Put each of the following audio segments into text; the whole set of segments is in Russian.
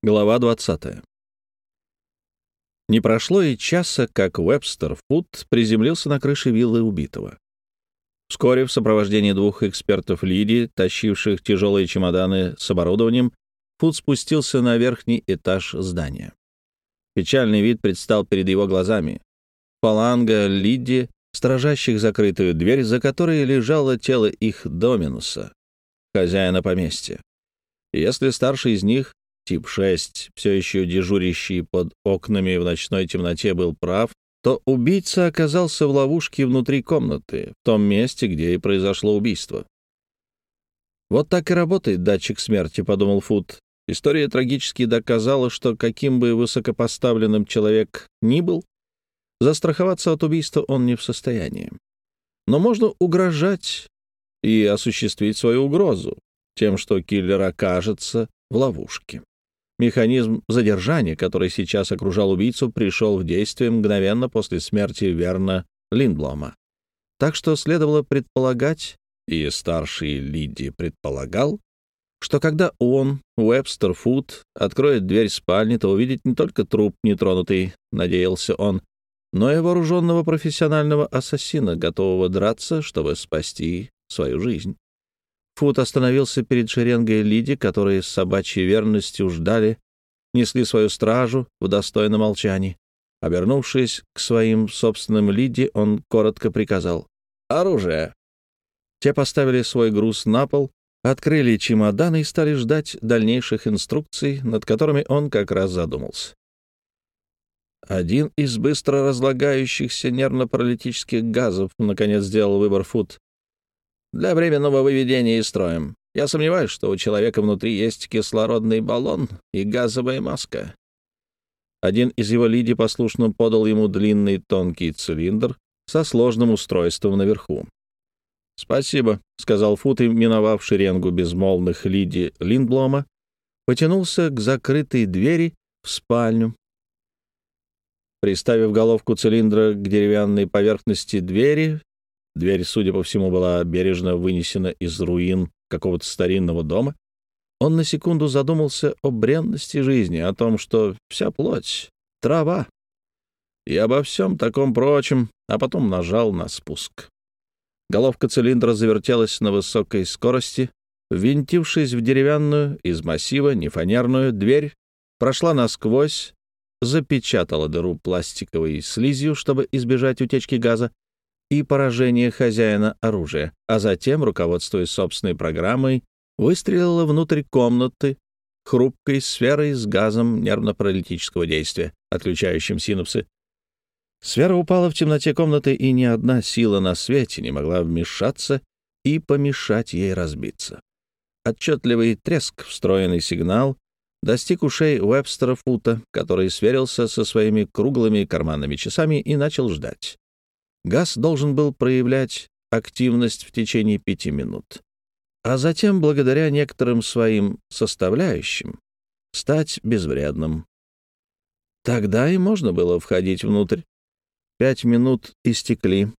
Глава 20. Не прошло и часа, как Уэбстер Фуд приземлился на крыше виллы убитого. Вскоре в сопровождении двух экспертов Лиди, тащивших тяжелые чемоданы с оборудованием, Фуд спустился на верхний этаж здания. Печальный вид предстал перед его глазами. Фаланга Лиди, сторожащих закрытую дверь, за которой лежало тело их Доминуса, хозяина поместья. Если старший из них тип 6, все еще дежурящий под окнами в ночной темноте, был прав, то убийца оказался в ловушке внутри комнаты, в том месте, где и произошло убийство. «Вот так и работает датчик смерти», — подумал Фуд. История трагически доказала, что каким бы высокопоставленным человек ни был, застраховаться от убийства он не в состоянии. Но можно угрожать и осуществить свою угрозу тем, что киллер окажется в ловушке. Механизм задержания, который сейчас окружал убийцу, пришел в действие мгновенно после смерти Верна Линдблома. Так что следовало предполагать, и старший Лидди предполагал, что когда он, Уэбстер Фуд, откроет дверь спальни, то увидит не только труп нетронутый, надеялся он, но и вооруженного профессионального ассасина, готового драться, чтобы спасти свою жизнь. Фут остановился перед шеренгой Лиди, которые с собачьей верностью ждали, несли свою стражу в достойном молчании. Обернувшись к своим собственным Лиди, он коротко приказал «Оружие!». Те поставили свой груз на пол, открыли чемоданы и стали ждать дальнейших инструкций, над которыми он как раз задумался. Один из быстро разлагающихся нервно-паралитических газов наконец сделал выбор Фут для временного выведения из строя. Я сомневаюсь, что у человека внутри есть кислородный баллон и газовая маска. Один из его лиди послушно подал ему длинный тонкий цилиндр со сложным устройством наверху. «Спасибо», — сказал Фут, и, миновав шеренгу безмолвных лиди Линдблома, потянулся к закрытой двери в спальню. Приставив головку цилиндра к деревянной поверхности двери, Дверь, судя по всему, была бережно вынесена из руин какого-то старинного дома. Он на секунду задумался о бренности жизни, о том, что вся плоть — трава, и обо всем таком прочем, а потом нажал на спуск. Головка цилиндра завертелась на высокой скорости, ввинтившись в деревянную, из массива, нефанерную дверь, прошла насквозь, запечатала дыру пластиковой слизью, чтобы избежать утечки газа, и поражение хозяина оружия, а затем, руководствуясь собственной программой, выстрелила внутрь комнаты хрупкой сферой с газом нервно-паралитического действия, отключающим синапсы. Сфера упала в темноте комнаты, и ни одна сила на свете не могла вмешаться и помешать ей разбиться. Отчетливый треск, встроенный сигнал, достиг ушей Уэбстера Фута, который сверился со своими круглыми карманными часами и начал ждать. Газ должен был проявлять активность в течение пяти минут, а затем, благодаря некоторым своим составляющим, стать безвредным. Тогда и можно было входить внутрь. Пять минут истекли.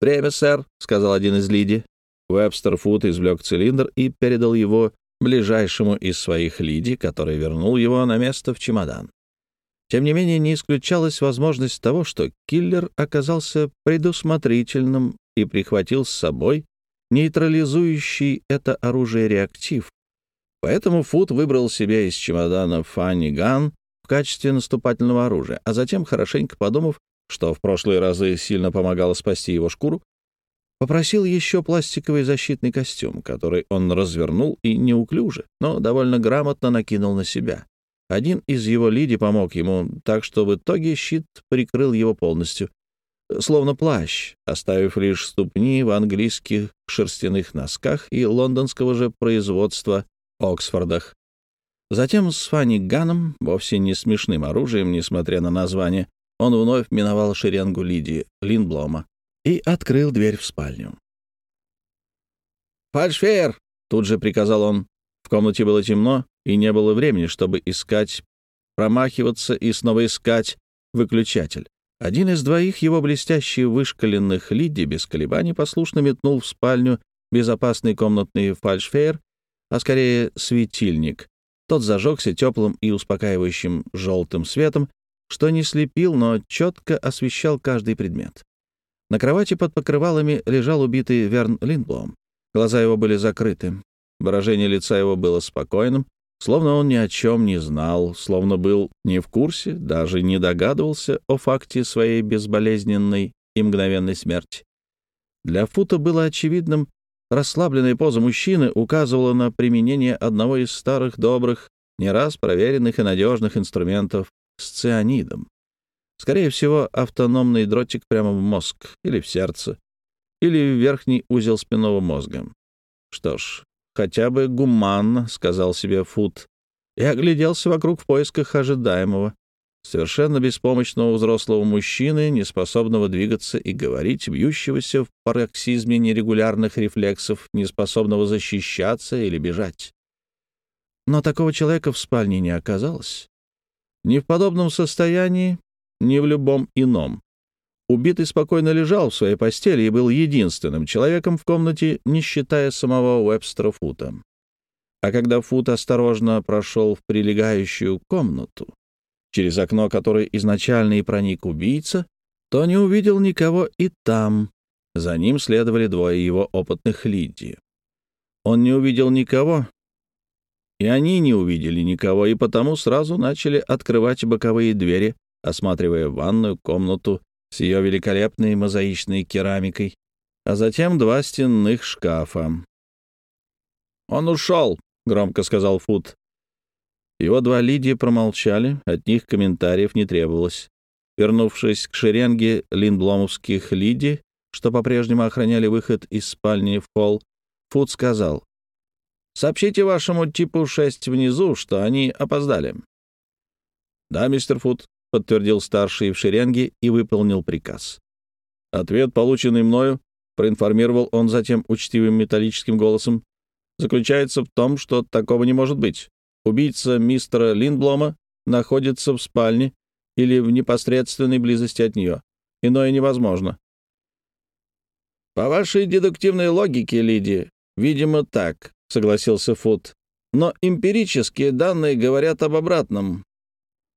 «Время, сэр», — сказал один из лиди. Уэбстер Фуд извлек цилиндр и передал его ближайшему из своих лиди, который вернул его на место в чемодан. Тем не менее, не исключалась возможность того, что киллер оказался предусмотрительным и прихватил с собой нейтрализующий это оружие реактив. Поэтому Фуд выбрал себе из чемодана Фанни Ган в качестве наступательного оружия, а затем, хорошенько подумав, что в прошлые разы сильно помогало спасти его шкуру, попросил еще пластиковый защитный костюм, который он развернул и неуклюже, но довольно грамотно накинул на себя. Один из его лиди помог ему, так что в итоге щит прикрыл его полностью, словно плащ, оставив лишь ступни в английских шерстяных носках и лондонского же производства Оксфордах. Затем с Фанни Ганом, вовсе не смешным оружием, несмотря на название, он вновь миновал шеренгу Лидии Линблома и открыл дверь в спальню. «Фальшфейер!» — тут же приказал он. В комнате было темно, и не было времени, чтобы искать, промахиваться и снова искать выключатель. Один из двоих его блестящих вышкаленных лиди без колебаний послушно метнул в спальню безопасный комнатный фальшфейер, а скорее светильник, Тот зажегся теплым и успокаивающим желтым светом, что не слепил, но четко освещал каждый предмет. На кровати под покрывалами лежал убитый Верн Линдблом. Глаза его были закрыты. Выражение лица его было спокойным, словно он ни о чем не знал, словно был не в курсе, даже не догадывался о факте своей безболезненной и мгновенной смерти. Для Фута было очевидным, расслабленная поза мужчины указывала на применение одного из старых добрых, не раз проверенных и надежных инструментов с цианидом. Скорее всего, автономный дротик прямо в мозг или в сердце, или в верхний узел спинного мозга. Что ж, хотя бы гуманно, — сказал себе Фут, и огляделся вокруг в поисках ожидаемого. Совершенно беспомощного взрослого мужчины, неспособного двигаться и говорить, бьющегося в пароксизме нерегулярных рефлексов, неспособного защищаться или бежать. Но такого человека в спальне не оказалось. Ни в подобном состоянии, ни в любом ином. Убитый спокойно лежал в своей постели и был единственным человеком в комнате, не считая самого Уэбстера Фута. А когда Фут осторожно прошел в прилегающую комнату, через окно которое изначально и проник убийца, то не увидел никого и там. За ним следовали двое его опытных Лидии. Он не увидел никого, и они не увидели никого, и потому сразу начали открывать боковые двери, осматривая ванную комнату с ее великолепной мозаичной керамикой, а затем два стенных шкафа. «Он ушел», — громко сказал Фут. Его два Лидии промолчали, от них комментариев не требовалось. Вернувшись к шеренге линдбломовских Лиди, что по-прежнему охраняли выход из спальни в холл, Фут сказал, «Сообщите вашему типу 6 внизу, что они опоздали». «Да, мистер Фут», — подтвердил старший в шеренге и выполнил приказ. Ответ, полученный мною, проинформировал он затем учтивым металлическим голосом, заключается в том, что такого не может быть. Убийца мистера Линдблома находится в спальне или в непосредственной близости от нее. Иное невозможно. «По вашей дедуктивной логике, Лиди, видимо, так», — согласился Фуд. «Но эмпирические данные говорят об обратном».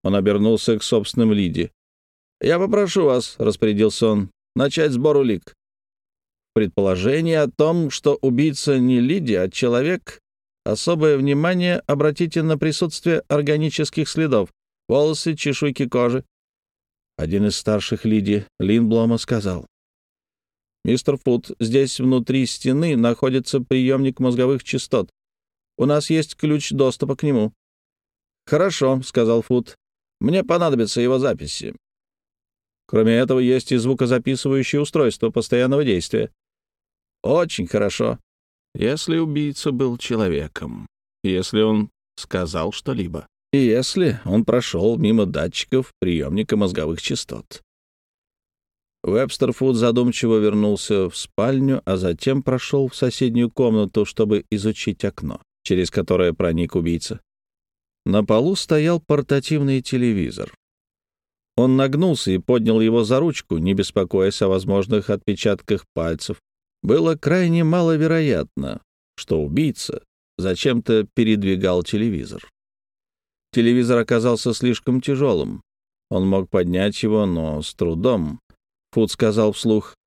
Он обернулся к собственным Лиди. «Я попрошу вас», — распорядился он, — «начать сбор улик». Предположение о том, что убийца не Лиди, а человек, Особое внимание обратите на присутствие органических следов, волосы, чешуйки кожи. Один из старших Лиди Линблома сказал. «Мистер Фуд, здесь внутри стены находится приемник мозговых частот. У нас есть ключ доступа к нему». «Хорошо», — сказал Фуд. «Мне понадобятся его записи». Кроме этого, есть и звукозаписывающее устройство постоянного действия. «Очень хорошо. Если убийца был человеком, если он сказал что-либо, и если он прошел мимо датчиков приемника мозговых частот. Вебстерфуд задумчиво вернулся в спальню, а затем прошел в соседнюю комнату, чтобы изучить окно, через которое проник убийца. На полу стоял портативный телевизор. Он нагнулся и поднял его за ручку, не беспокоясь о возможных отпечатках пальцев, было крайне маловероятно, что убийца зачем-то передвигал телевизор. Телевизор оказался слишком тяжелым. Он мог поднять его, но с трудом. Фуд сказал вслух.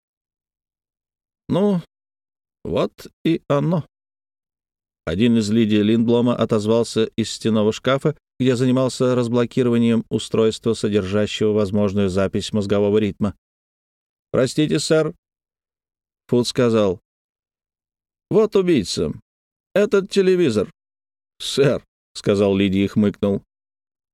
«Ну, вот и оно». Один из Лидии Линдблома отозвался из стенного шкафа, где занимался разблокированием устройства, содержащего возможную запись мозгового ритма. «Простите, сэр, Фуд сказал. «Вот убийца. Этот телевизор». «Сэр», — сказал Лидия и хмыкнул.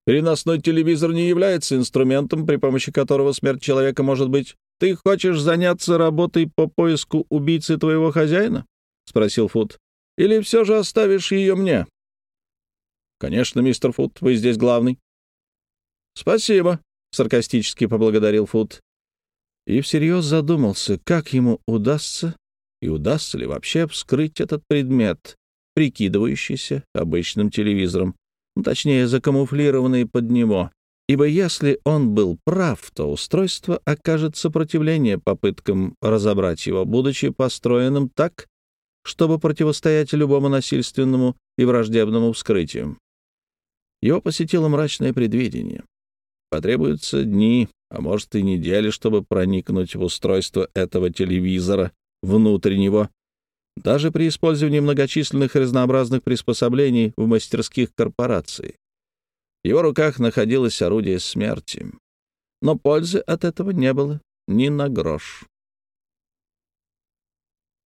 «Переносной телевизор не является инструментом, при помощи которого смерть человека может быть. Ты хочешь заняться работой по поиску убийцы твоего хозяина?» — спросил Фуд. «Или все же оставишь ее мне?» «Конечно, мистер Фуд, вы здесь главный». «Спасибо», — саркастически поблагодарил Фуд и всерьез задумался, как ему удастся и удастся ли вообще вскрыть этот предмет, прикидывающийся обычным телевизором, ну, точнее, закамуфлированный под него. Ибо если он был прав, то устройство окажет сопротивление попыткам разобрать его, будучи построенным так, чтобы противостоять любому насильственному и враждебному вскрытию. Его посетило мрачное предвидение. Потребуются дни, а может и недели, чтобы проникнуть в устройство этого телевизора, внутреннего, даже при использовании многочисленных разнообразных приспособлений в мастерских корпораций. В его руках находилось орудие смерти. Но пользы от этого не было ни на грош.